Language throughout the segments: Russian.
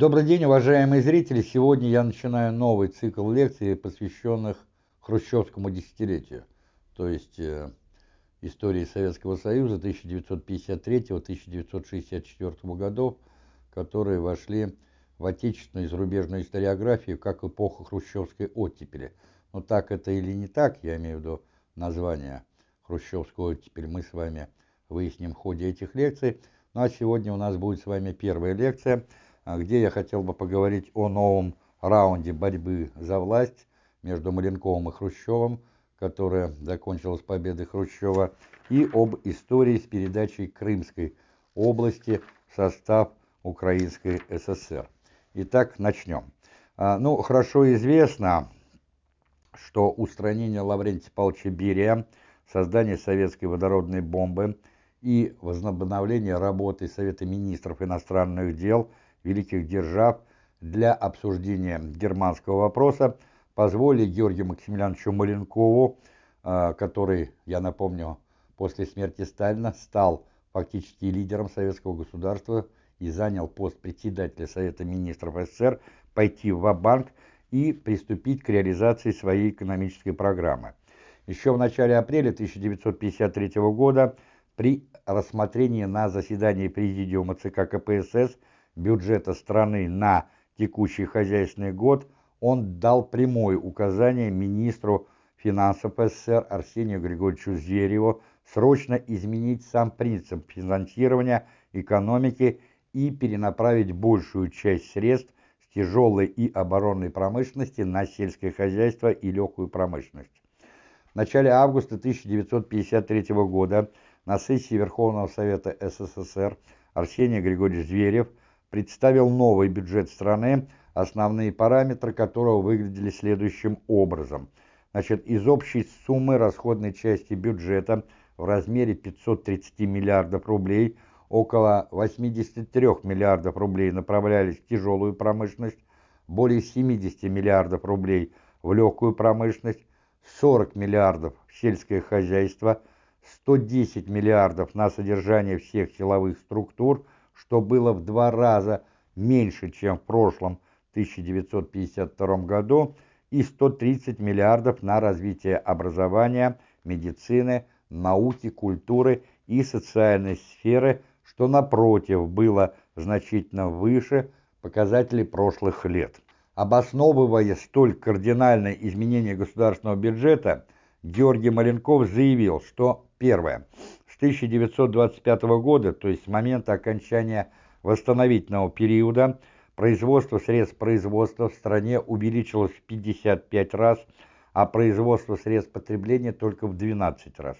Добрый день, уважаемые зрители! Сегодня я начинаю новый цикл лекций, посвященных хрущевскому десятилетию, то есть э, истории Советского Союза 1953-1964 годов, которые вошли в отечественную и зарубежную историографию как эпоха хрущевской оттепели. Но так это или не так, я имею в виду название хрущевской оттепели, мы с вами выясним в ходе этих лекций. Ну а сегодня у нас будет с вами первая лекция, где я хотел бы поговорить о новом раунде борьбы за власть между Маленковым и Хрущевым, которая закончилась победой Хрущева, и об истории с передачей Крымской области в состав Украинской ССР. Итак, начнем. А, ну, хорошо известно, что устранение Лаврентия Павловича Берия, создание советской водородной бомбы и возобновление работы Совета министров иностранных дел великих держав для обсуждения германского вопроса позволили Георгию Максимилиановичу Маленкову, а, который, я напомню, после смерти Сталина стал фактически лидером советского государства и занял пост председателя Совета министров СССР, пойти в банк и приступить к реализации своей экономической программы. Еще в начале апреля 1953 года при рассмотрении на заседании Президиума ЦК КПСС бюджета страны на текущий хозяйственный год он дал прямое указание министру финансов СССР Арсению Григорьевичу Звереву срочно изменить сам принцип финансирования экономики и перенаправить большую часть средств с тяжелой и оборонной промышленности на сельское хозяйство и легкую промышленность. В начале августа 1953 года на сессии Верховного Совета СССР Арсений Григорьевич Зверев представил новый бюджет страны, основные параметры которого выглядели следующим образом. Значит, из общей суммы расходной части бюджета в размере 530 миллиардов рублей – около 83 миллиардов рублей направлялись в тяжелую промышленность, более 70 миллиардов рублей в легкую промышленность, 40 миллиардов в сельское хозяйство, 110 миллиардов на содержание всех силовых структур, что было в два раза меньше, чем в прошлом 1952 году, и 130 миллиардов на развитие образования, медицины, науки, культуры и социальной сферы – что, напротив, было значительно выше показателей прошлых лет. Обосновывая столь кардинальное изменение государственного бюджета, Георгий Маленков заявил, что первое, 1925 года, то есть с момента окончания восстановительного периода, производство средств производства в стране увеличилось в 55 раз, а производство средств потребления только в 12 раз.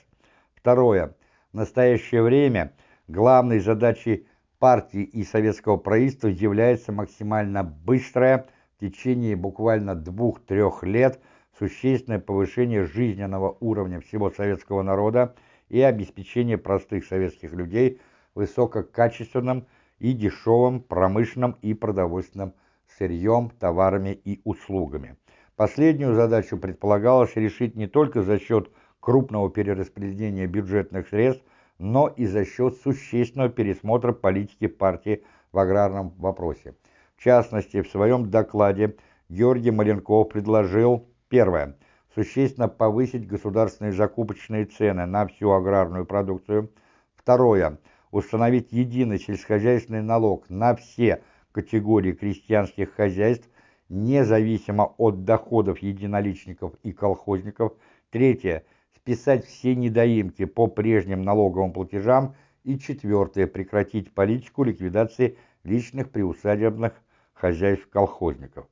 Второе. В настоящее время – Главной задачей партии и советского правительства является максимально быстрое, в течение буквально двух-трех лет, существенное повышение жизненного уровня всего советского народа и обеспечение простых советских людей высококачественным и дешевым промышленным и продовольственным сырьем, товарами и услугами. Последнюю задачу предполагалось решить не только за счет крупного перераспределения бюджетных средств, но и за счет существенного пересмотра политики партии в аграрном вопросе. В частности, в своем докладе Георгий Маленков предложил, первое, существенно повысить государственные закупочные цены на всю аграрную продукцию, второе, установить единый сельскохозяйственный налог на все категории крестьянских хозяйств, независимо от доходов единоличников и колхозников, третье, списать все недоимки по прежним налоговым платежам. И четвертое, прекратить политику ликвидации личных приусадебных хозяйств колхозников.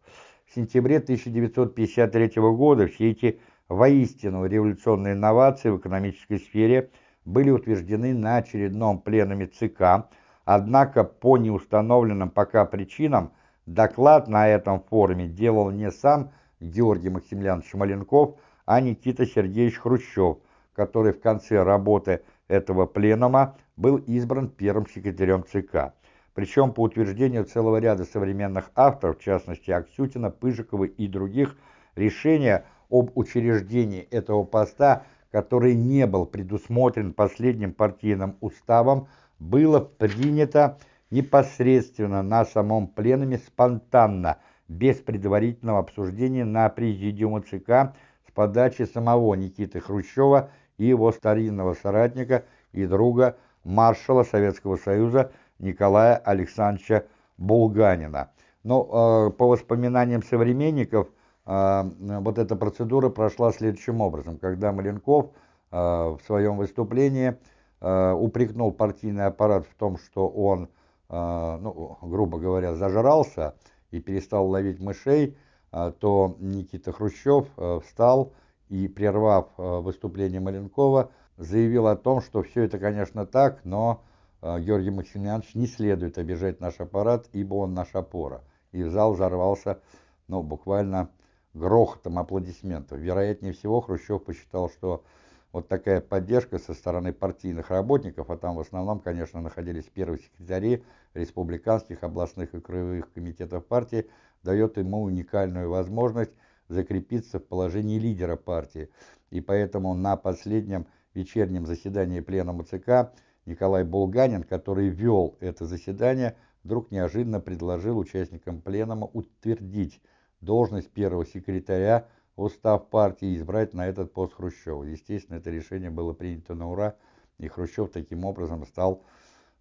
В сентябре 1953 года все эти воистину революционные инновации в экономической сфере были утверждены на очередном пленуме ЦК, однако по неустановленным пока причинам доклад на этом форуме делал не сам Георгий Максимiliaнович Маленков, а Никита Сергеевич Хрущев, который в конце работы этого пленума был избран первым секретарем ЦК. Причем по утверждению целого ряда современных авторов, в частности Аксютина, Пыжикова и других, решение об учреждении этого поста, который не был предусмотрен последним партийным уставом, было принято непосредственно на самом пленуме спонтанно, без предварительного обсуждения на президиуме ЦК с подачи самого Никиты Хрущева и его старинного соратника и друга маршала Советского Союза Николая Александровича Булганина. Но э, по воспоминаниям современников, э, вот эта процедура прошла следующим образом. Когда Маленков э, в своем выступлении упрекнул партийный аппарат в том, что он, ну, грубо говоря, зажрался и перестал ловить мышей, то Никита Хрущев встал и, прервав выступление Маленкова, заявил о том, что все это, конечно, так, но Георгий Максимович не следует обижать наш аппарат, ибо он наша опора. И зал взорвался, ну, буквально грохотом аплодисментов. Вероятнее всего, Хрущев посчитал, что вот такая поддержка со стороны партийных работников, а там в основном, конечно, находились первые секретари республиканских, областных и краевых комитетов партии, дает ему уникальную возможность закрепиться в положении лидера партии. И поэтому на последнем вечернем заседании Пленума ЦК Николай Булганин, который вел это заседание, вдруг неожиданно предложил участникам Пленума утвердить должность первого секретаря устав партии и избрать на этот пост Хрущева. Естественно, это решение было принято на ура, и Хрущев таким образом стал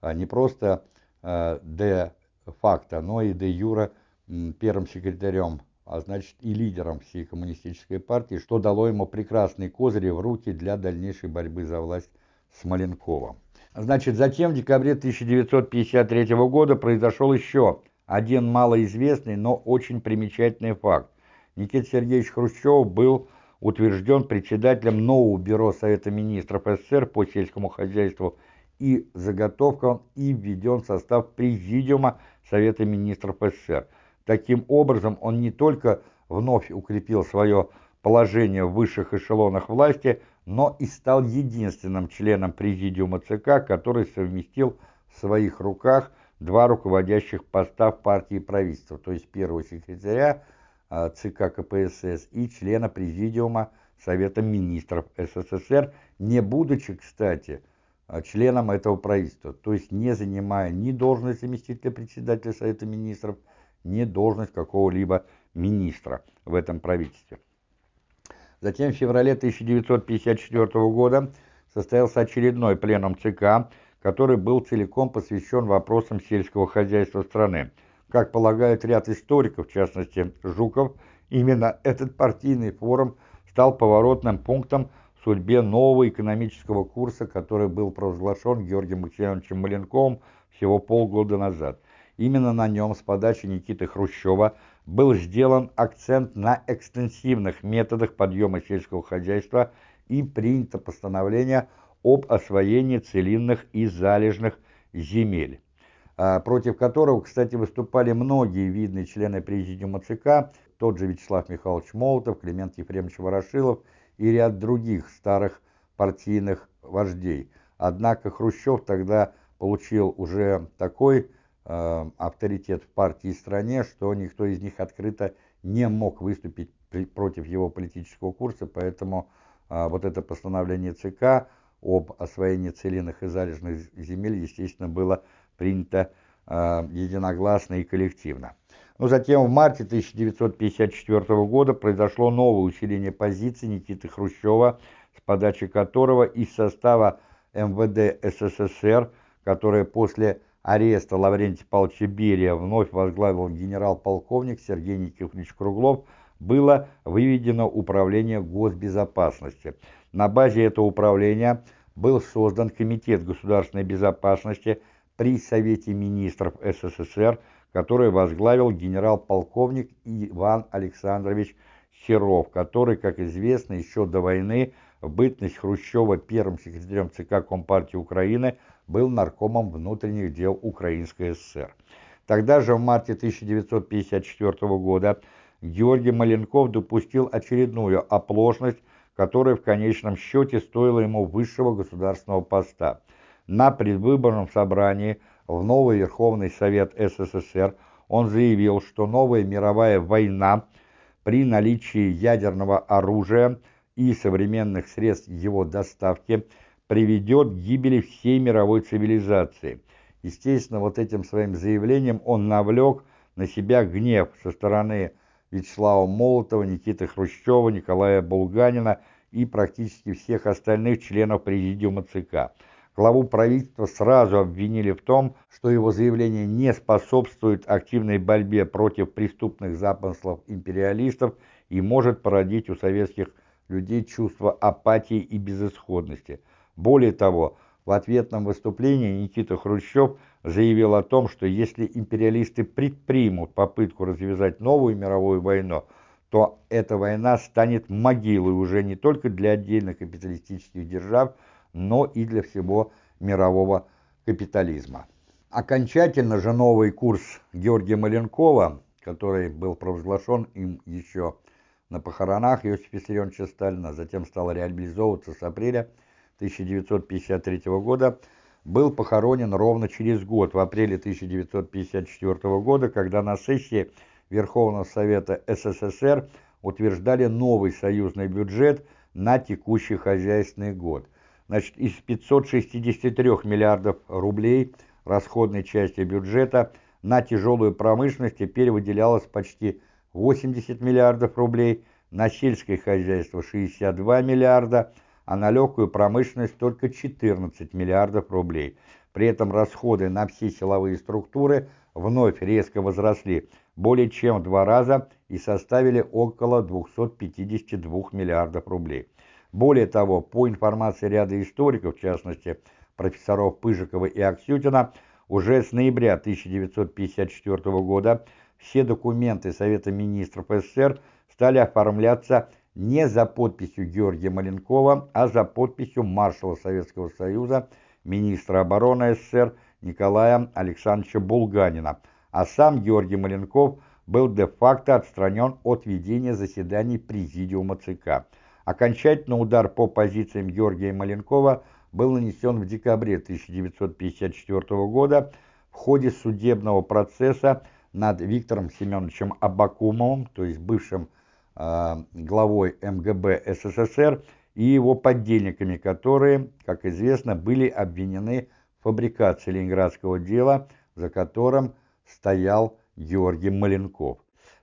а, не просто а, де-факто, но и де-юра первым секретарем а значит и лидером всей коммунистической партии, что дало ему прекрасные козыри в руки для дальнейшей борьбы за власть с Маленковым. Значит, затем в декабре 1953 года произошел еще один малоизвестный, но очень примечательный факт. Никита Сергеевич Хрущев был утвержден председателем нового бюро Совета министров СССР по сельскому хозяйству и заготовкам и введен в состав Президиума Совета министров СССР. Таким образом, он не только вновь укрепил свое положение в высших эшелонах власти, но и стал единственным членом Президиума ЦК, который совместил в своих руках два руководящих поста в партии и правительства, то есть первого секретаря а, ЦК КПСС и члена Президиума Совета Министров СССР, не будучи, кстати, а, членом этого правительства, то есть не занимая ни должности заместителя председателя Совета Министров, не должность какого-либо министра в этом правительстве. Затем в феврале 1954 года состоялся очередной пленум ЦК, который был целиком посвящен вопросам сельского хозяйства страны. Как полагает ряд историков, в частности Жуков, именно этот партийный форум стал поворотным пунктом в судьбе нового экономического курса, который был провозглашен Георгием Максимовичем Маленковым всего полгода назад. Именно на нем с подачи Никиты Хрущева был сделан акцент на экстенсивных методах подъема сельского хозяйства и принято постановление об освоении целинных и залежных земель, а, против которого, кстати, выступали многие видные члены президиума ЦК, тот же Вячеслав Михайлович Молотов, Климент Ефремович Ворошилов и ряд других старых партийных вождей. Однако Хрущев тогда получил уже такой авторитет в партии и стране, что никто из них открыто не мог выступить против его политического курса, поэтому э, вот это постановление ЦК об освоении целинных и залежных земель, естественно, было принято э, единогласно и коллективно. Но затем в марте 1954 года произошло новое усиление позиций Никиты Хрущева, с подачи которого из состава МВД СССР, которое после ареста Лаврентия Павловича Берия вновь возглавил генерал-полковник Сергей Никифорович Круглов, было выведено Управление госбезопасности. На базе этого управления был создан Комитет государственной безопасности при Совете министров СССР, который возглавил генерал-полковник Иван Александрович Серов, который, как известно, еще до войны в бытность Хрущева первым секретарем ЦК Компартии Украины был наркомом внутренних дел Украинской ССР. Тогда же, в марте 1954 года, Георгий Маленков допустил очередную оплошность, которая в конечном счете стоила ему высшего государственного поста. На предвыборном собрании в новый Верховный Совет СССР он заявил, что новая мировая война при наличии ядерного оружия и современных средств его доставки – приведет к гибели всей мировой цивилизации. Естественно, вот этим своим заявлением он навлек на себя гнев со стороны Вячеслава Молотова, Никиты Хрущева, Николая Булганина и практически всех остальных членов президиума ЦК. Главу правительства сразу обвинили в том, что его заявление не способствует активной борьбе против преступных замыслов империалистов и может породить у советских людей чувство апатии и безысходности. Более того, в ответном выступлении Никита Хрущев заявил о том, что если империалисты предпримут попытку развязать новую мировую войну, то эта война станет могилой уже не только для отдельных капиталистических держав, но и для всего мирового капитализма. Окончательно же новый курс Георгия Маленкова, который был провозглашен им еще на похоронах Иосифа Виссарионовича Сталина, затем стал реализовываться с апреля 1953 года, был похоронен ровно через год, в апреле 1954 года, когда на сессии Верховного Совета СССР утверждали новый союзный бюджет на текущий хозяйственный год. Значит, из 563 миллиардов рублей расходной части бюджета на тяжелую промышленность теперь выделялось почти 80 миллиардов рублей, на сельское хозяйство 62 миллиарда, а на легкую промышленность только 14 миллиардов рублей. При этом расходы на все силовые структуры вновь резко возросли более чем в два раза и составили около 252 миллиардов рублей. Более того, по информации ряда историков, в частности профессоров Пыжикова и Аксютина, уже с ноября 1954 года все документы Совета министров СССР стали оформляться не за подписью Георгия Маленкова, а за подписью маршала Советского Союза, министра обороны СССР Николая Александровича Булганина, а сам Георгий Маленков был де-факто отстранен от ведения заседаний Президиума ЦК. Окончательный удар по позициям Георгия Маленкова был нанесен в декабре 1954 года в ходе судебного процесса над Виктором Семеновичем Абакумовым, то есть бывшим главой МГБ СССР, и его поддельниками, которые, как известно, были обвинены в фабрикации ленинградского дела, за которым стоял Георгий Маленков.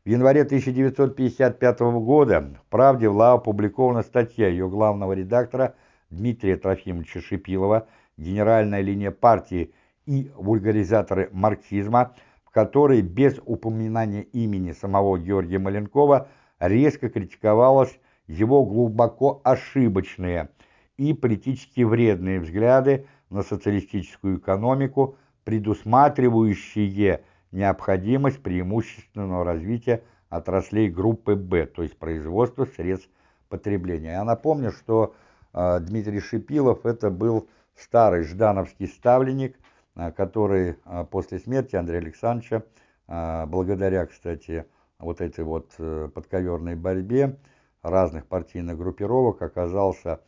В январе 1955 года в «Правде» была опубликована статья ее главного редактора Дмитрия Трофимовича Шипилова «Генеральная линия партии и вульгаризаторы марксизма», которой без упоминания имени самого Георгия Маленкова резко критиковалось его глубоко ошибочные и политически вредные взгляды на социалистическую экономику, предусматривающие необходимость преимущественного развития отраслей группы «Б», то есть производства средств потребления. Я напомню, что э, Дмитрий Шипилов это был старый ждановский ставленник – Э, который э, после смерти Андрея Александровича, благодаря, кстати, вот этой вот подковерной борьбе разных партийных группировок, оказался,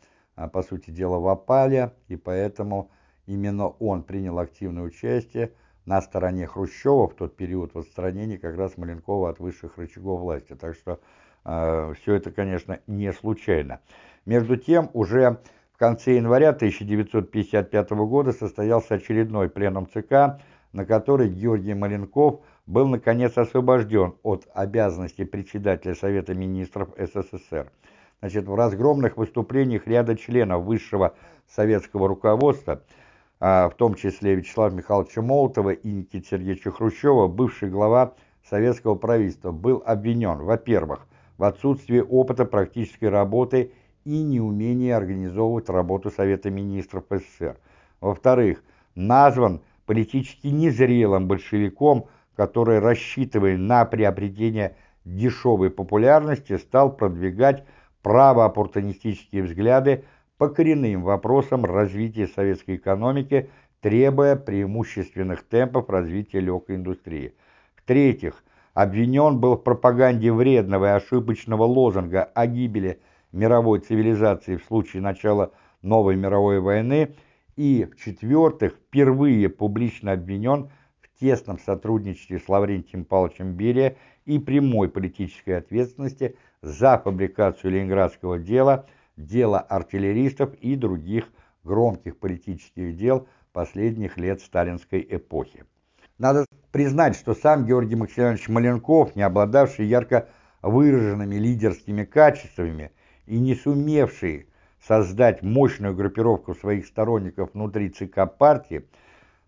по сути дела, в опале, и поэтому именно он принял активное участие на стороне Хрущева в тот период в отстранении как раз Маленкова от высших рычагов власти. Так что э, все это, конечно, не случайно. Между тем, уже в конце января 1955 года состоялся очередной пленум ЦК, на который Георгий Маленков был наконец освобожден от обязанности председателя Совета министров СССР. Значит, в разгромных выступлениях ряда членов высшего советского руководства, а, в том числе Вячеслава Михайловича Молотова и Никиты Сергеевича Хрущева, бывший глава советского правительства, был обвинен, во-первых, в отсутствии опыта практической работы и неумение организовывать работу Совета Министров СССР. Во-вторых, назван политически незрелым большевиком, который, рассчитывая на приобретение дешевой популярности, стал продвигать правооппортунистические взгляды по коренным вопросам развития советской экономики, требуя преимущественных темпов развития легкой индустрии. В-третьих, обвинен был в пропаганде вредного и ошибочного лозунга о гибели мировой цивилизации в случае начала новой мировой войны и, в-четвертых, впервые публично обвинен тесном сотрудничестве с Лаврентием Павловичем Берия и прямой политической ответственности за фабрикацию ленинградского дела, дела артиллеристов и других громких политических дел последних лет сталинской эпохи. Надо признать, что сам Георгий Максимович Маленков, не обладавший ярко выраженными лидерскими качествами и не сумевший создать мощную группировку своих сторонников внутри ЦК партии,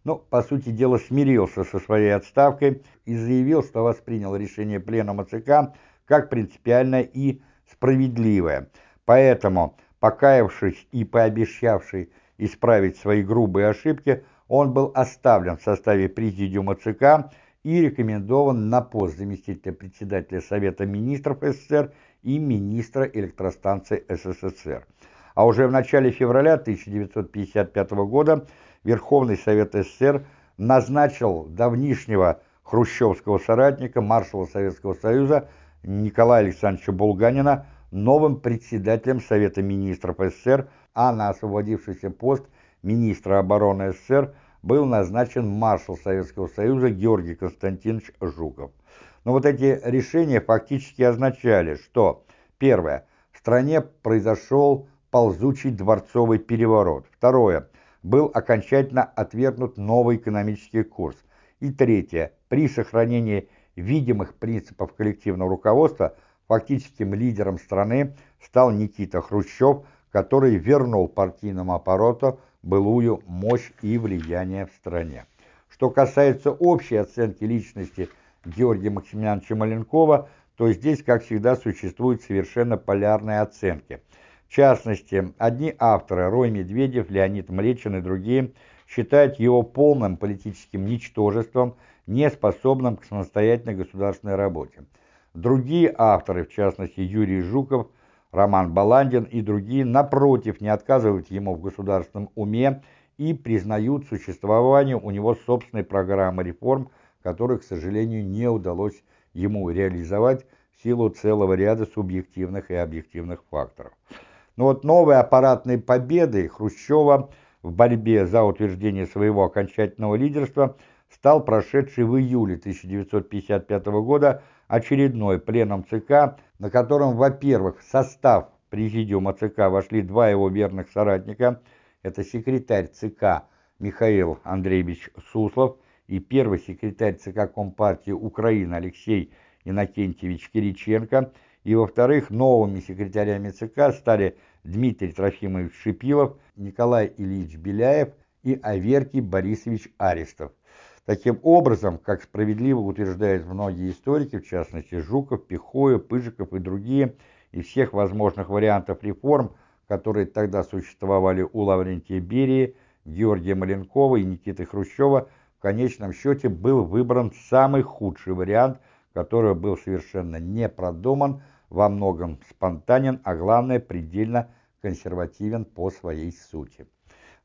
ну, по сути дела, смирился со своей отставкой и заявил, что воспринял решение Пленума ЦК как принципиальное и справедливое. Поэтому, покаявшись и пообещавший исправить свои грубые ошибки, он был оставлен в составе Президиума ЦК и рекомендован на пост заместителя председателя Совета министров СССР и министра электростанций СССР. А уже в начале февраля 1955 года Верховный Совет СССР назначил давнишнего хрущевского соратника, маршала Советского Союза Николая Александровича Булганина новым председателем Совета министров СССР, а на освободившийся пост министра обороны СССР был назначен маршал Советского Союза Георгий Константинович Жуков. Но вот эти решения фактически означали, что, первое, в стране произошел ползучий дворцовый переворот, второе, был окончательно отвергнут новый экономический курс, и третье, при сохранении видимых принципов коллективного руководства фактическим лидером страны стал Никита Хрущев, который вернул партийному аппарату былую мощь и влияние в стране. Что касается общей оценки личности Георгия Максимiliановича Маленкова, то здесь, как всегда, существуют совершенно полярные оценки. В частности, одни авторы, Рой Медведев, Леонид Млечин и другие, считают его полным политическим ничтожеством, неспособным к самостоятельной государственной работе. Другие авторы, в частности Юрий Жуков, Роман Баландин и другие, напротив, не отказывают ему в государственном уме и признают существование у него собственной программы реформ, которую, к сожалению, не удалось ему реализовать в силу целого ряда субъективных и объективных факторов. Но вот новой аппаратной победой Хрущева в борьбе за утверждение своего окончательного лидерства стал прошедший в июле 1955 года очередной пленум ЦК, на котором, во-первых, в состав президиума ЦК вошли два его верных соратника, это секретарь ЦК Михаил Андреевич Суслов и первый секретарь ЦК Компартии Украины Алексей Иннокентьевич Кириченко, и, во-вторых, новыми секретарями ЦК стали Дмитрий Трофимович Шипилов, Николай Ильич Беляев и Аверкий Борисович Арестов. Таким образом, как справедливо утверждают многие историки, в частности Жуков, Пихоя, Пыжиков и другие, из всех возможных вариантов реформ, которые тогда существовали у Лаврентия Берии, Георгия Маленкова и Никиты Хрущева, в конечном счете был выбран самый худший вариант, который был совершенно не продуман, во многом спонтанен, а главное предельно консервативен по своей сути.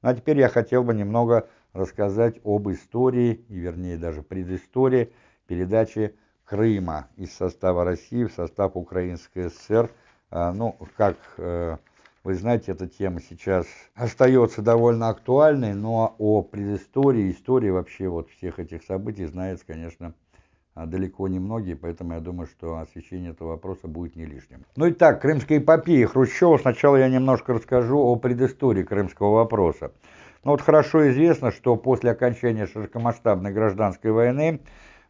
Ну а теперь я хотел бы немного рассказать об истории, и вернее даже предыстории передачи Крыма из состава России в состав Украинской ССР. А, ну, как э, вы знаете, эта тема сейчас остается довольно актуальной, но о предыстории, истории вообще вот всех этих событий знает, конечно, далеко не многие, поэтому я думаю, что освещение этого вопроса будет не лишним. Ну и так, крымская эпопея Хрущева. Сначала я немножко расскажу о предыстории крымского вопроса. Ну, вот хорошо известно, что после окончания широкомасштабной гражданской войны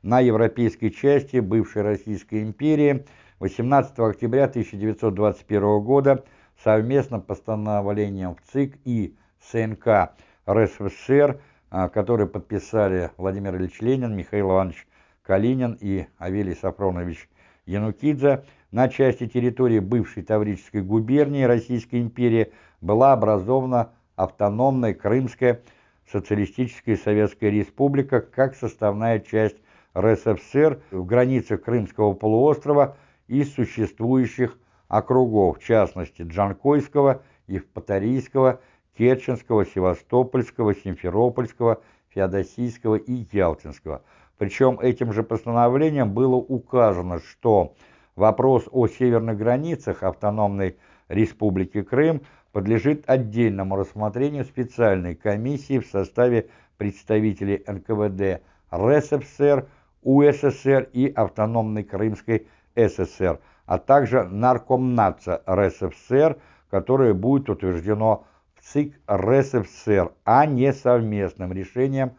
на европейской части бывшей Российской империи 18 октября 1921 года совместным постановлением в ЦИК и СНК РСФСР, а, которые подписали Владимир Ильич Ленин, Михаил Иванович Калинин и Авелий Сафронович Янукидзе, на части территории бывшей Таврической губернии Российской империи была образована автономная Крымская социалистическая советская республика как составная часть РСФСР в границах Крымского полуострова и существующих округов, в частности Джанкойского, Евпаторийского, Керченского, Севастопольского, Симферопольского, Феодосийского и Ялтинского. Причем этим же постановлением было указано, что вопрос о северных границах автономной республики Крым подлежит отдельному рассмотрению специальной комиссии в составе представителей НКВД РСФСР, УССР и Автономной Крымской ССР, а также Наркомнадца РСФСР, которое будет утверждено в ЦИК РСФСР, а не совместным решением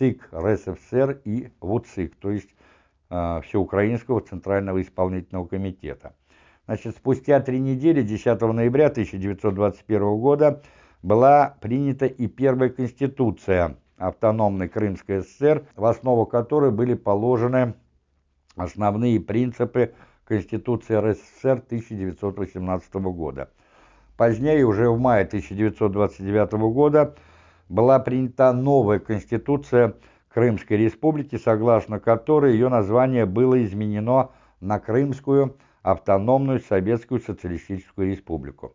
ЦИК РСФСР и ВУЦИК, то есть э, Всеукраинского Центрального Исполнительного Комитета. Значит, спустя три недели, 10 ноября 1921 года, была принята и первая конституция автономной Крымской ССР, в основу которой были положены основные принципы Конституции РСФСР 1918 года. Позднее, уже в мае 1929 года, была принята новая Конституция Крымской Республики, согласно которой ее название было изменено на Крымскую автономную Советскую Социалистическую Республику.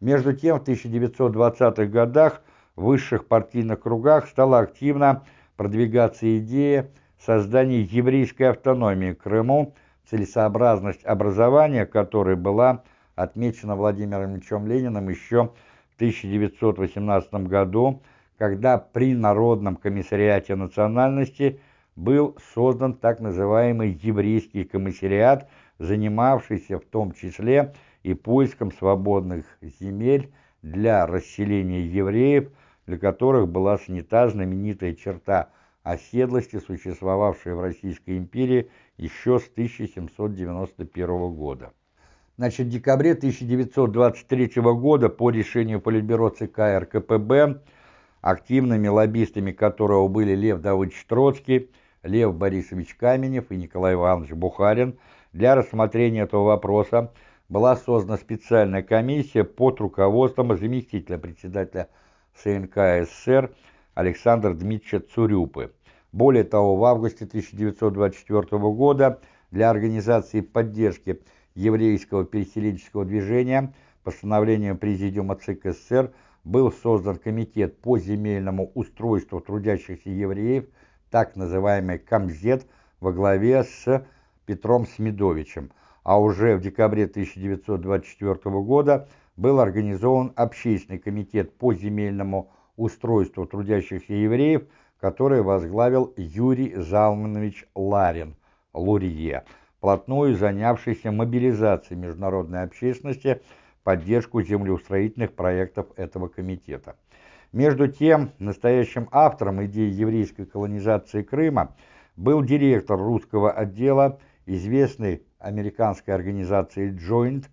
Между тем, в 1920-х годах в высших партийных кругах стала активно продвигаться идея создания еврейской автономии Крыму, целесообразность образования которой была отмечена Владимиром Ильичем Лениным еще в 1918 году, когда при Народном комиссариате национальности был создан так называемый еврейский комиссариат – занимавшийся в том числе и поиском свободных земель для расселения евреев, для которых была снята знаменитая черта оседлости, существовавшая в Российской империи еще с 1791 года. Значит, в декабре 1923 года по решению Политбюро ЦК РКПБ, активными лоббистами которого были Лев Давыдович Троцкий, Лев Борисович Каменев и Николай Иванович Бухарин, для рассмотрения этого вопроса была создана специальная комиссия под руководством заместителя председателя СНК СССР Александра Дмитриевича Цурюпы. Более того, в августе 1924 года для организации поддержки еврейского переселенческого движения постановлением Президиума ЦК СССР был создан комитет по земельному устройству трудящихся евреев, так называемый Комзет, во главе с Петром Смедовичем, а уже в декабре 1924 года был организован общественный комитет по земельному устройству трудящихся евреев, который возглавил Юрий Залманович Ларин, Лурье, плотную занявшийся мобилизацией международной общественности поддержку землеустроительных проектов этого комитета. Между тем, настоящим автором идеи еврейской колонизации Крыма был директор русского отдела известной американской организации Joint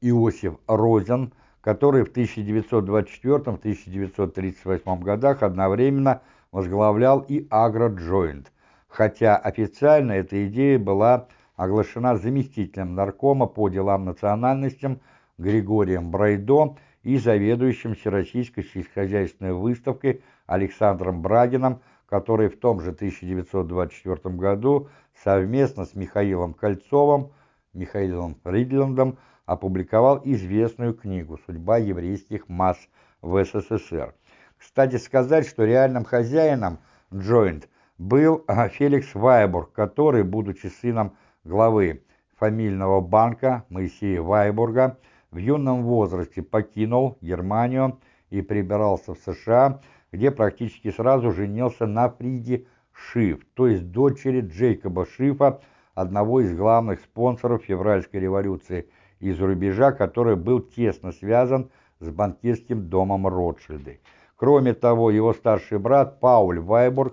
Иосиф Розен, который в 1924-1938 годах одновременно возглавлял и Агро-Joint, хотя официально эта идея была оглашена заместителем наркома по делам национальностям Григорием Брайдо и заведующим Всероссийской сельскохозяйственной выставкой Александром Брагином, который в том же 1924 году совместно с Михаилом Кольцовым, Михаилом Ридландом опубликовал известную книгу «Судьба еврейских масс в СССР». Кстати сказать, что реальным хозяином Joint был а, Феликс Вайбург, который, будучи сыном главы фамильного банка Моисея Вайбурга, в юном возрасте покинул Германию и прибирался в США, где практически сразу женился на Фриде Шиф, то есть дочери Джейкоба Шифа, одного из главных спонсоров февральской революции из рубежа, который был тесно связан с банкирским домом Ротшильды. Кроме того, его старший брат Пауль Вайбург,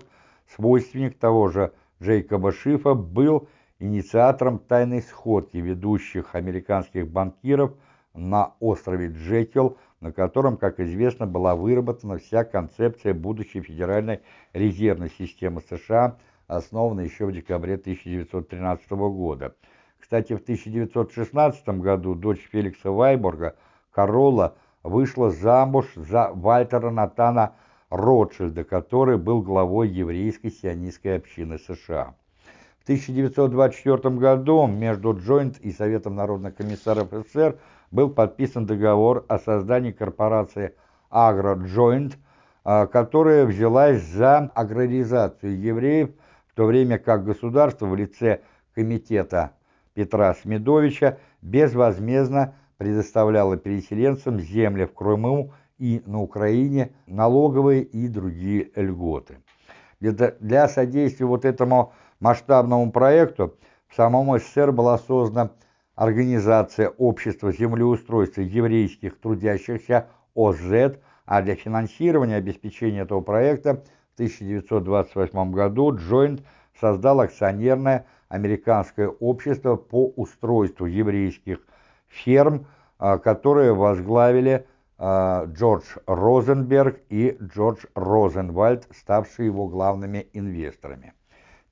свойственник того же Джейкоба Шифа, был инициатором тайной сходки ведущих американских банкиров на острове Джекил на котором, как известно, была выработана вся концепция будущей Федеральной резервной системы США, основанной еще в декабре 1913 года. Кстати, в 1916 году дочь Феликса Вайборга, Королла, вышла замуж за Вальтера Натана Ротшильда, который был главой еврейской сионистской общины США. В 1924 году между Джойнт и Советом народных комиссаров СССР был подписан договор о создании корпорации «Агро-Джойнт», а, которая взялась за аграризацию евреев, в то время как государство в лице комитета Петра Смедовича безвозмездно предоставляло переселенцам земли в Крыму и на Украине, налоговые и другие льготы. Для содействия вот этому масштабному проекту в самом СССР была создана Организация общества землеустройства еврейских трудящихся ОЗ, а для финансирования обеспечения этого проекта в 1928 году Джойнт создал акционерное американское общество по устройству еврейских ферм, а, которые возглавили а, Джордж Розенберг и Джордж Розенвальд, ставшие его главными инвесторами.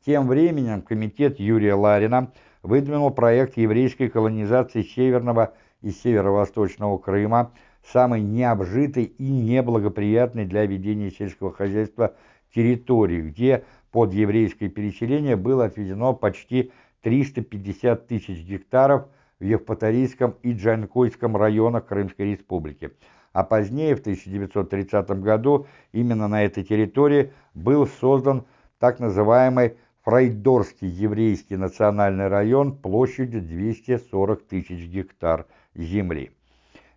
Тем временем комитет Юрия Ларина выдвинул проект еврейской колонизации Северного и Северо-Восточного Крыма, самой необжитой и неблагоприятной для ведения сельского хозяйства территории, где под еврейское переселение было отведено почти 350 тысяч гектаров в Евпаторийском и Джанкойском районах Крымской Республики. А позднее, в 1930 году, именно на этой территории был создан так называемый Фрайдорский еврейский национальный район площадью 240 тысяч гектар земли.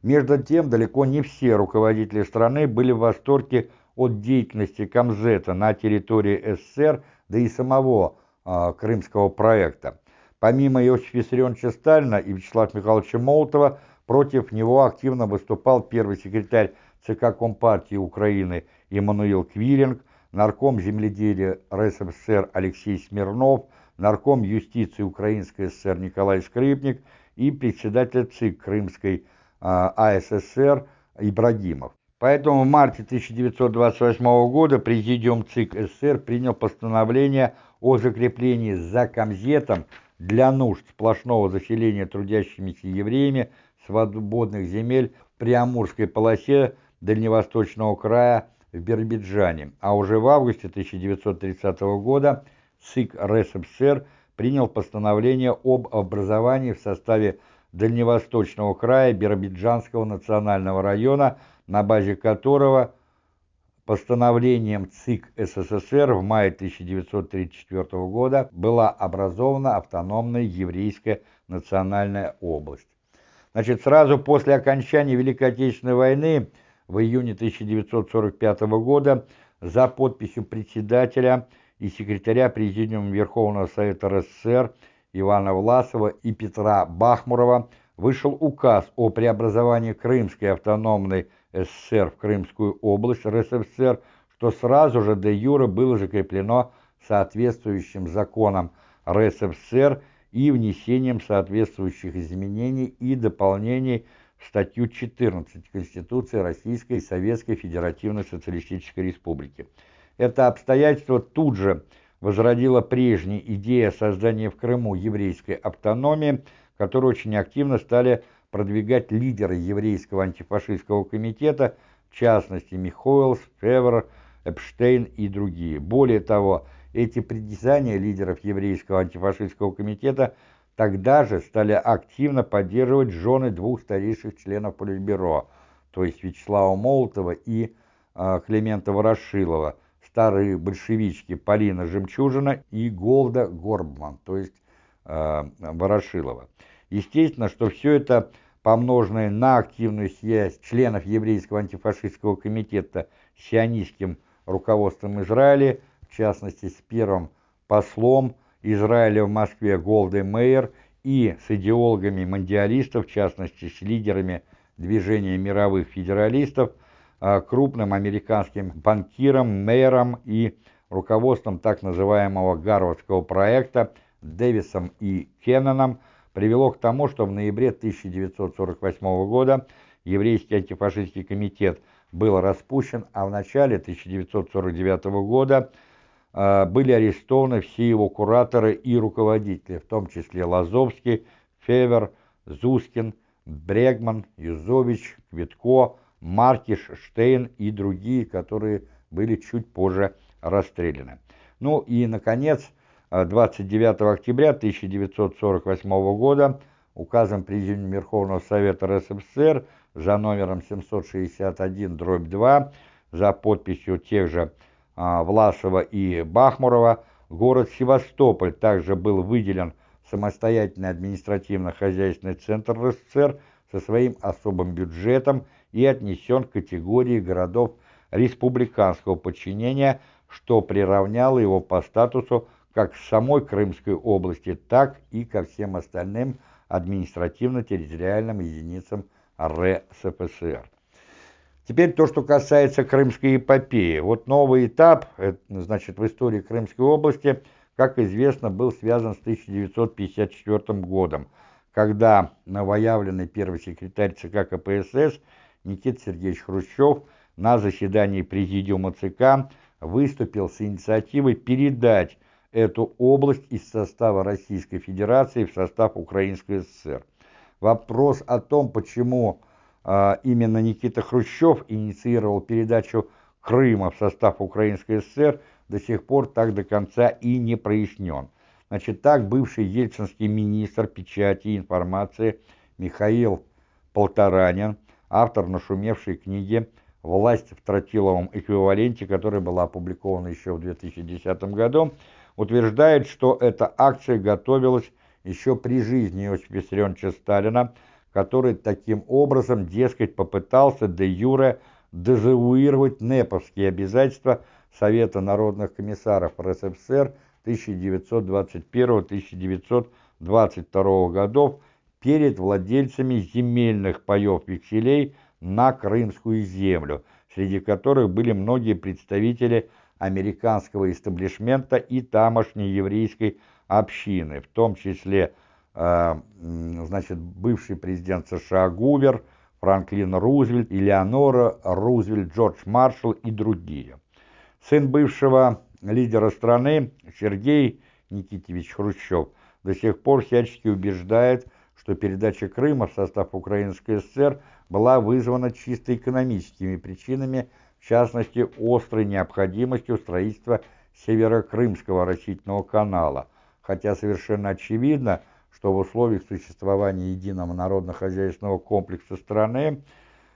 Между тем, далеко не все руководители страны были в восторге от деятельности Камзета на территории СССР, да и самого э, крымского проекта. Помимо Иосифа Виссарионовича Сталина и Вячеслава Михайловича Молотова, против него активно выступал первый секретарь ЦК Компартии Украины Иммануил Квиринг, нарком земледелия РСФСР Алексей Смирнов, нарком юстиции Украинской ССР Николай Скрипник и председатель ЦИК Крымской а, АССР Ибрагимов. Поэтому в марте 1928 года Президиум ЦИК СССР принял постановление о закреплении за комзетом для нужд сплошного заселения трудящимися евреями свободных земель в Приамурской полосе Дальневосточного края в Биробиджане, а уже в августе 1930 года ЦИК РСФСР принял постановление об образовании в составе Дальневосточного края Биробиджанского национального района на базе которого постановлением ЦИК СССР в мае 1934 года была образована автономная еврейская национальная область. Значит, сразу после окончания Великой Отечественной войны в июне 1945 года за подписью председателя и секретаря Президиума Верховного Совета РСФСР Ивана Власова и Петра Бахмурова вышел указ о преобразовании Крымской автономной СССР в Крымскую область РСФСР, что сразу же де юре было закреплено соответствующим законом РСФСР и внесением соответствующих изменений и дополнений статью 14 Конституции Российской Советской Федеративной Социалистической Республики. Это обстоятельство тут же возродило прежние идеи о создании в Крыму еврейской автономии, которые очень активно стали продвигать лидеры еврейского антифашистского комитета, в частности Михоэлс, Февр, Эпштейн и другие. Более того, эти притязания лидеров еврейского антифашистского комитета тогда же стали активно поддерживать жены двух старейших членов Политбюро, то есть Вячеслава Молотова и э, Климента Ворошилова, старые большевички Полина Жемчужина и Голда Горбман, то есть э, Ворошилова. Естественно, что все это помноженное на активную связь членов еврейского антифашистского комитета с сионистским руководством Израиля, в частности с первым послом Израиля в Москве Голдой Мейер и с идеологами мандиалистов, в частности с лидерами движения мировых федералистов, а, крупным американским банкиром, мэром и руководством так называемого Гарвардского проекта Дэвисом и. Кенноном – привело к тому, что в ноябре 1948 года еврейский антифашистский комитет был распущен, а в начале 1949 года были арестованы все его кураторы и руководители, в том числе Лазовский, Февер, Зускин, Брегман, Юзович, Квитко, Маркиш, Штейн и другие, которые были чуть позже расстреляны. Ну и, наконец, 29 октября 1948 года указом Президиума Верховного Совета РСФСР за номером 761-2 за подписью тех же а, Власова и Бахмурова город Севастополь также был выделен в самостоятельный административно-хозяйственный центр РСФСР со своим особым бюджетом и отнесен к категории городов республиканского подчинения, что приравняло его по статусу как самой Крымской области, так и ко всем остальным административно-территориальным единицам РСФСР. Теперь то, что касается Крымской эпопеи. Вот новый этап, это, значит, в истории Крымской области, как известно, был связан с 1954 годом, когда новоявленный первый секретарь ЦК КПСС Никита Сергеевич Хрущев на заседании Президиума ЦК выступил с инициативой передать эту область из состава Российской Федерации в состав Украинской ССР. Вопрос о том, почему именно Никита Хрущев инициировал передачу Крыма в состав Украинской ССР, до сих пор так до конца и не прояснен. Значит, так бывший ельцинский министр печати и информации Михаил Полторанин, автор нашумевшей книги «Власть в тротиловом эквиваленте», которая была опубликована еще в 2010 году, утверждает, что эта акция готовилась еще при жизни Иосифа Виссарионовича Сталина, который таким образом, дескать, попытался де юре дезавуировать неповские обязательства Совета народных комиссаров РСФСР 1921-1922 годов перед владельцами земельных паев векселей на Крымскую землю, среди которых были многие представители американского истеблишмента и тамошней еврейской общины, в том числе значит, бывший президент США Гувер, Франклин Рузвельт, Элеонора Рузвельт, Джордж Маршалл и другие. Сын бывшего лидера страны Сергей Никитевич Хрущев до сих пор всячески убеждает, что передача Крыма в состав Украинской ССР была вызвана чисто экономическими причинами, в частности, острой необходимостью строительства Северокрымского растительного канала, хотя совершенно очевидно, что в условиях существования единого народно-хозяйственного комплекса страны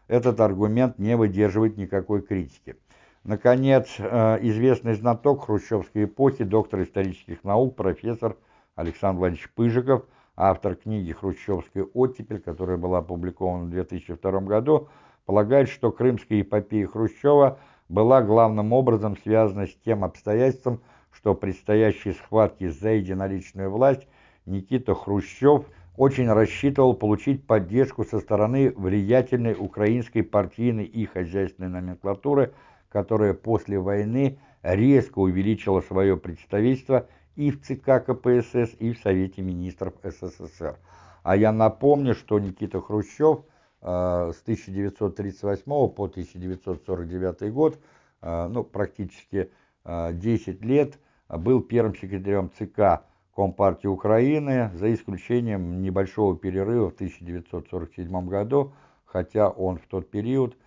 этот аргумент не выдерживает никакой критики. Наконец, э, известный знаток хрущевской эпохи, доктор исторических наук, профессор Александр Владимирович Пыжиков, автор книги «Хрущевская оттепель», которая была опубликована в 2002 году, полагает, что крымская эпопея Хрущева была главным образом связана с тем обстоятельством, что предстоящие схватки за единоличную власть – Никита Хрущев очень рассчитывал получить поддержку со стороны влиятельной украинской партийной и хозяйственной номенклатуры, которая после войны резко увеличила свое представительство и в ЦК КПСС, и в Совете министров СССР. А я напомню, что Никита Хрущев э, с 1938 по 1949 год, э, ну, практически э, 10 лет, был первым секретарем ЦК Компартии Украины, за исключением небольшого перерыва в 1947 году, хотя он в тот период,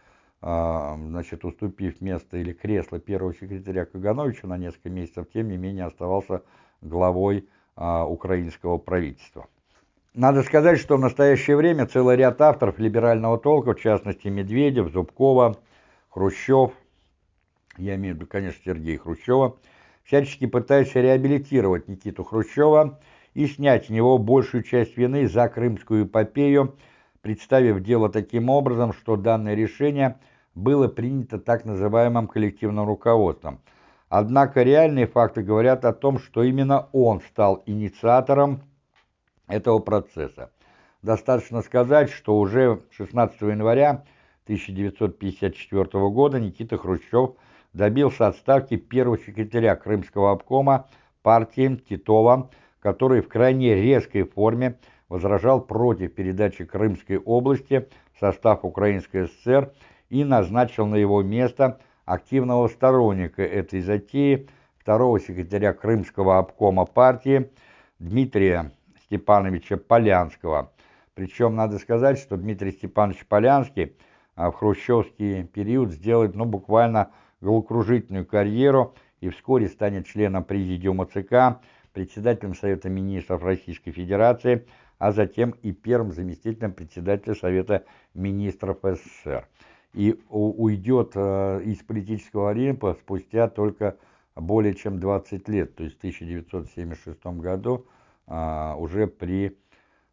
а, значит, уступив место или кресло первого секретаря Кагановича на несколько месяцев, тем не менее оставался главой а, украинского правительства. Надо сказать, что в настоящее время целый ряд авторов либерального толка, в частности Медведев, Зубкова, Хрущев, я имею в виду, конечно, Сергея Хрущева, всячески пытается реабилитировать Никиту Хрущева и снять с него большую часть вины за крымскую эпопею, представив дело таким образом, что данное решение было принято так называемым коллективным руководством. Однако реальные факты говорят о том, что именно он стал инициатором этого процесса. Достаточно сказать, что уже 16 января 1954 года Никита Хрущев – добился отставки первого секретаря Крымского обкома партии Титова, который в крайне резкой форме возражал против передачи Крымской области в состав Украинской ССР и назначил на его место активного сторонника этой затеи второго секретаря Крымского обкома партии Дмитрия Степановича Полянского. Причем надо сказать, что Дмитрий Степанович Полянский а, в хрущевский период сделает ну, буквально головокружительную карьеру и вскоре станет членом Президиума ЦК, председателем Совета Министров Российской Федерации, а затем и первым заместителем председателя Совета Министров СССР. И уйдет э, из политического Олимпа спустя только более чем 20 лет, то есть в 1976 году, а, уже при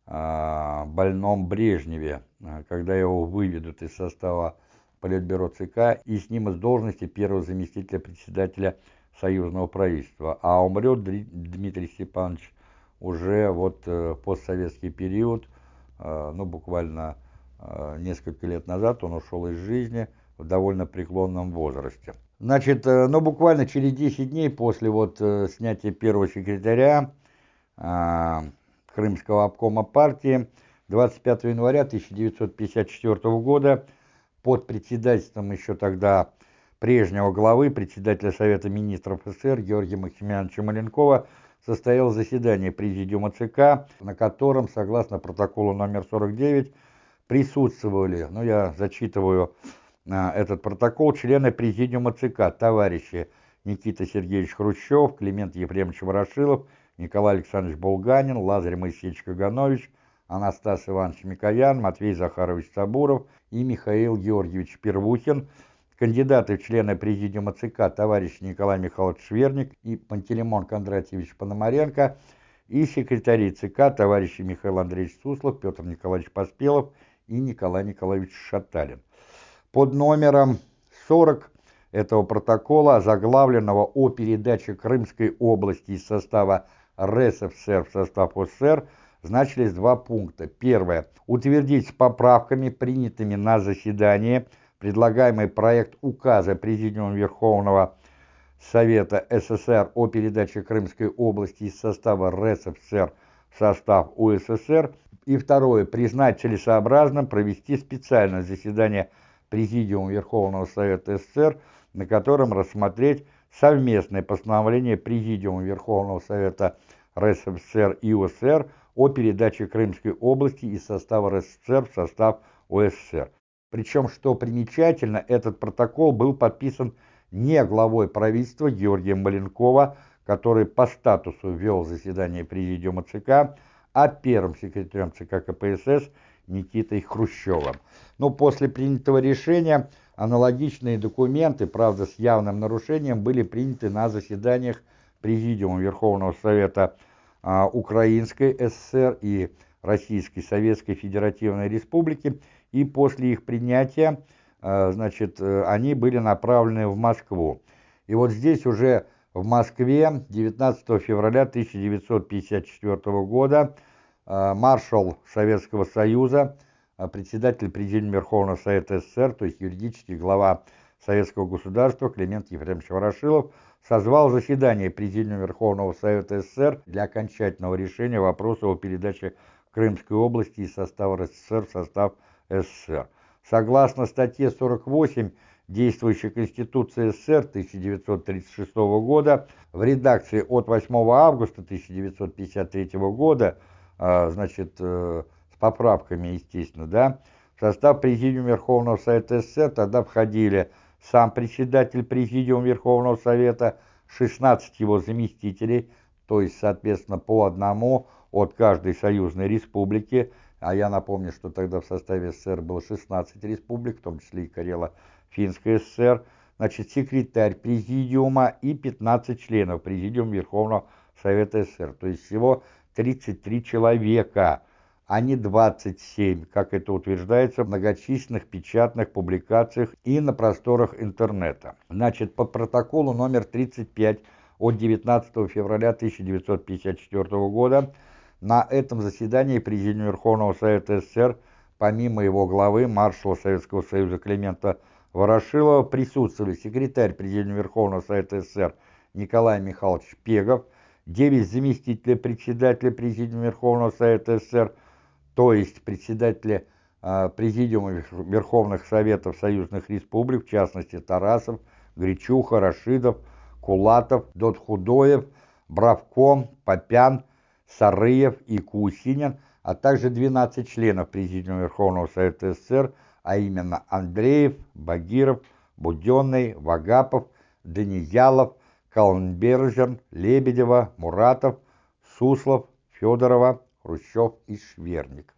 а, больном Брежневе, э, когда его выведут из состава Политбюро ЦК и с ним из должности первого заместителя председателя союзного правительства. А умрет Дмитрий Степанович уже вот э, постсоветский период, э, ну буквально э, несколько лет назад он ушел из жизни в довольно преклонном возрасте. Значит, ну буквально через 10 дней после вот снятия первого секретаря Крымского обкома партии 25 января 1954 года под председательством еще тогда прежнего главы, председателя Совета министров СССР Георгия Максимяновича Маленкова, состоялось заседание Президиума ЦК, на котором, согласно протоколу номер 49, присутствовали, ну я зачитываю а, этот протокол, члены Президиума ЦК, товарищи Никита Сергеевич Хрущев, Климент Ефремович Ворошилов, Николай Александрович Булганин, Лазарь Моисеевич Каганович, Анастас Иванович Микоян, Матвей Захарович Сабуров и Михаил Георгиевич Первухин, кандидаты в члены Президиума ЦК товарищ Николай Михайлович Шверник и Пантелеймон Кондратьевич Пономаренко и секретари ЦК товарищи Михаил Андреевич Суслов, Петр Николаевич Поспелов и Николай Николаевич Шаталин. Под номером 40 этого протокола, заглавленного о передаче Крымской области из состава РСФСР в состав ОССР, значились два пункта. Первое. Утвердить с поправками, принятыми на заседании, предлагаемый проект указа Президиума Верховного Совета СССР о передаче Крымской области из состава РСФСР в состав УССР. И второе. Признать целесообразным провести специальное заседание Президиума Верховного Совета СССР, на котором рассмотреть совместное постановление Президиума Верховного Совета РСФСР и УССР о передаче Крымской области из состава РСФСР в состав УССР. Причем, что примечательно, этот протокол был подписан не главой правительства Георгием Маленкова, который по статусу вел заседание Президиума ЦК, а первым секретарем ЦК КПСС Никитой Хрущевым. Но после принятого решения аналогичные документы, правда с явным нарушением, были приняты на заседаниях Президиума Верховного Совета Украинской ССР и Российской Советской Федеративной Республики, и после их принятия, а, значит, э, они были направлены в Москву. И вот здесь уже в Москве 19 февраля 1954 года а, маршал Советского Союза, председатель Президиума Верховного Совета СССр, то есть юридический глава Советского государства Климент Ефремович Ворошилов, созвал заседание Президиума Верховного Совета СССР для окончательного решения вопроса о передаче Крымской области из состава РСФСР в состав СССР. Согласно статье 48 действующей Конституции СССР 1936 года, в редакции от 8 августа 1953 года, а, значит, э, с поправками, естественно, да, в состав Президиума Верховного Совета СССР тогда входили сам председатель Президиума Верховного Совета, 16 его заместителей, то есть, соответственно, по одному от каждой союзной республики, а я напомню, что тогда в составе СССР было 16 республик, в том числе и Карело-Финская ССР, значит, секретарь Президиума и 15 членов Президиума Верховного Совета СССР, то есть всего 33 человека – а не 27, как это утверждается в многочисленных печатных публикациях и на просторах интернета. Значит, по протоколу номер 35 от 19 февраля 1954 года на этом заседании Президиума Верховного Совета СССР, помимо его главы, маршала Советского Союза Климента Ворошилова, присутствовали секретарь Президиума Верховного Совета СССР Николай Михайлович Пегов, 9 заместителей председателя Президиума Верховного Совета СССР то есть председатели а, Президиума Верховных Советов Союзных Республик, в частности Тарасов, Гречуха, Рашидов, Кулатов, Дотхудоев, Бравком, Попян, Сарыев и Кусинин, а также 12 членов Президиума Верховного Совета СССР, а именно Андреев, Багиров, Буденный, Вагапов, Даниялов, Калнбержен, Лебедева, Муратов, Суслов, Федорова, Хрущев и Шверник.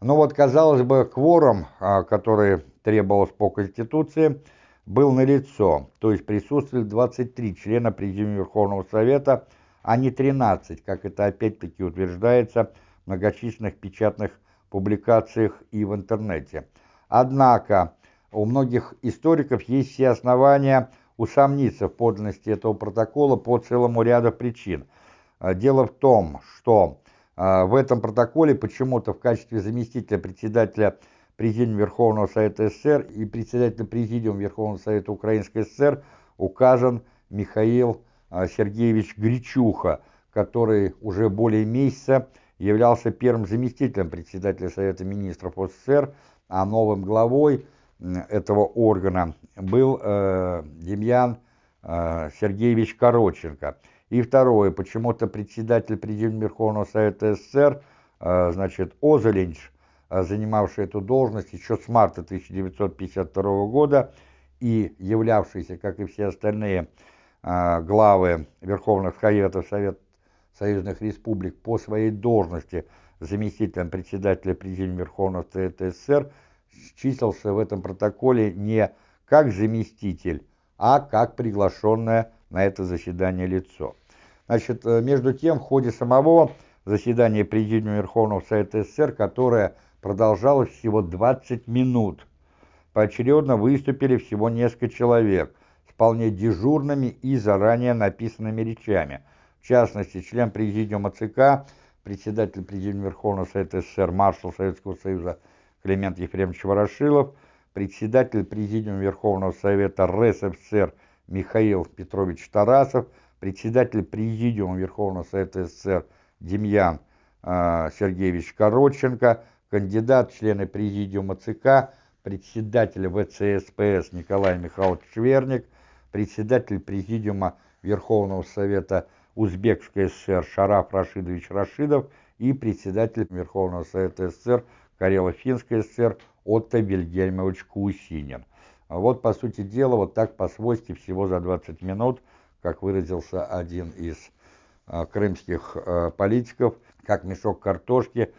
Ну вот, казалось бы, кворум, а, который требовался по Конституции, был налицо, то есть присутствовали 23 члена Президиума Верховного Совета, а не 13, как это опять-таки утверждается в многочисленных печатных публикациях и в интернете. Однако у многих историков есть все основания усомниться в подлинности этого протокола по целому ряду причин. Дело в том, что в этом протоколе почему-то в качестве заместителя председателя Президиума Верховного Совета СССР и председателем Президиума Верховного Совета Украинской ССР указан Михаил а, Сергеевич Гречуха, который уже более месяца являлся первым заместителем председателя Совета Министров СССР, а новым главой этого органа был э, Демьян э, Сергеевич Короченко. И второе, почему-то председатель Президиума Верховного Совета СССР, э, значит, Озеленч, э, занимавший эту должность еще с марта 1952 года и являвшийся, как и все остальные, а, главы Верховных Советов Совет Союзных Республик по своей должности заместителем председателя Президиума Верховного Совета СССР числился в этом протоколе не как заместитель, а как приглашенное на это заседание лицо. Значит, э, между тем, в ходе самого заседания Президиума Верховного Совета СССР, которое продолжалось всего 20 минут, поочередно выступили всего несколько человек – вполне дежурными и заранее написанными речами. В частности, член Президиума ЦК, председатель Президиума Верховного Совета СССР, маршал Советского Союза Климент Ефремович Ворошилов, председатель Президиума Верховного Совета РСФСР Михаил Петрович Тарасов, председатель Президиума Верховного Совета СССР Демьян э, Сергеевич Коротченко, кандидат члены Президиума ЦК, председатель ВЦСПС Николай Михайлович Шверник, председатель Президиума Верховного Совета Узбекской ССР Шараф Рашидович Рашидов и председатель Верховного Совета СССР Карело-Финской ССР Отто Вильгельмович Кусинин. Вот, по сути дела, вот так по-свойски всего за 20 минут, как выразился один из э, крымских э, политиков, как мешок картошки,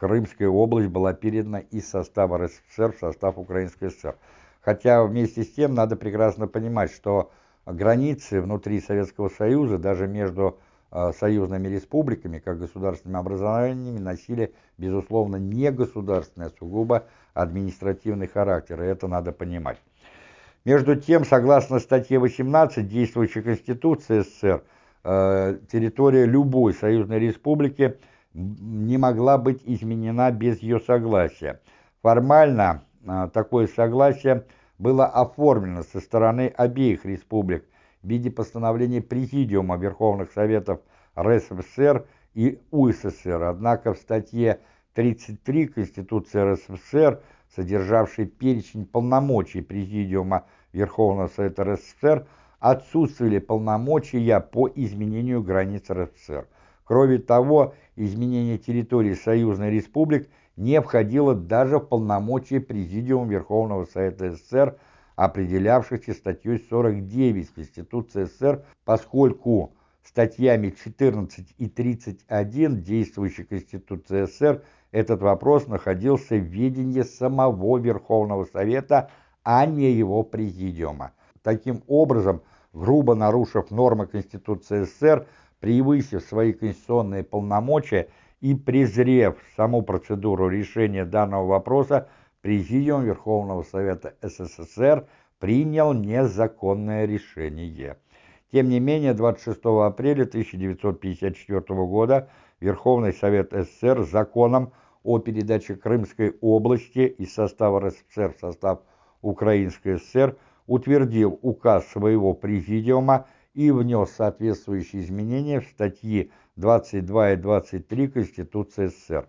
Крымская область была передана из состава РСФСР в состав Украинской ССР. Хотя вместе с тем надо прекрасно понимать, что границы внутри Советского Союза, даже между э, союзными республиками, как государственными образованиями, носили, безусловно, не государственный, а сугубо административный характер, и это надо понимать. Между тем, согласно статье 18 действующей Конституции СССР, э, территория любой союзной республики не могла быть изменена без ее согласия. Формально а, такое согласие было оформлено со стороны обеих республик в виде постановления Президиума Верховных Советов РСФСР и УССР. Однако в статье 33 Конституции РСФСР, содержавшей перечень полномочий Президиума Верховного Совета РСФСР, отсутствовали полномочия по изменению границ РСФСР. Кроме того, изменение территории союзной республик – не входило даже в полномочия Президиума Верховного Совета СССР, определявшихся статьей 49 Конституции СССР, поскольку статьями 14 и 31 действующей Конституции СССР этот вопрос находился в ведении самого Верховного Совета, а не его Президиума. Таким образом, грубо нарушив нормы Конституции СССР, превысив свои конституционные полномочия, и презрев саму процедуру решения данного вопроса, Президиум Верховного Совета СССР принял незаконное решение. Тем не менее, 26 апреля 1954 года Верховный Совет СССР законом о передаче Крымской области из состава РСФСР в состав Украинской ССР утвердил указ своего президиума и внес соответствующие изменения в статьи 22 и 23 Конституции СССР.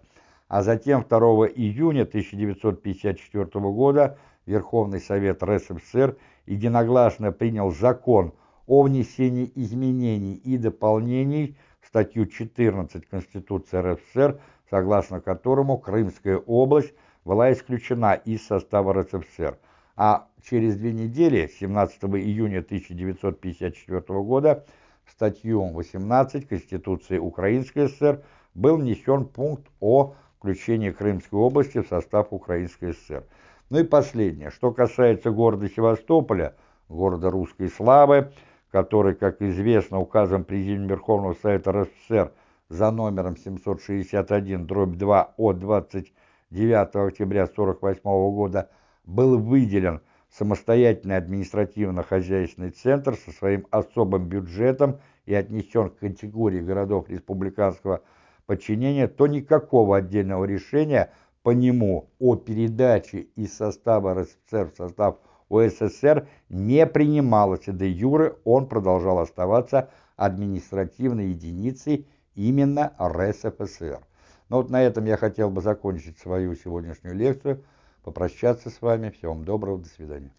А затем 2 июня 1954 года Верховный Совет РСФСР единогласно принял закон о внесении изменений и дополнений статью 14 Конституции РСФСР, согласно которому Крымская область была исключена из состава РСФСР. А через две недели, 17 июня 1954 года, статью 18 Конституции Украинской ССР был внесен пункт о включении Крымской области в состав Украинской ССР. Ну и последнее, что касается города Севастополя, города русской славы, который, как известно, указом Президиума Верховного Совета РСФСР за номером 761 дробь 2 от 29 октября 1948 года был выделен самостоятельный административно-хозяйственный центр со своим особым бюджетом и отнесен к категории городов республиканского подчинения, то никакого отдельного решения по нему о передаче из состава РСФСР в состав УССР не принималось, и юре он продолжал оставаться административной единицей именно РСФСР. Ну вот на этом я хотел бы закончить свою сегодняшнюю лекцию, попрощаться с вами. Всего вам доброго, до свидания.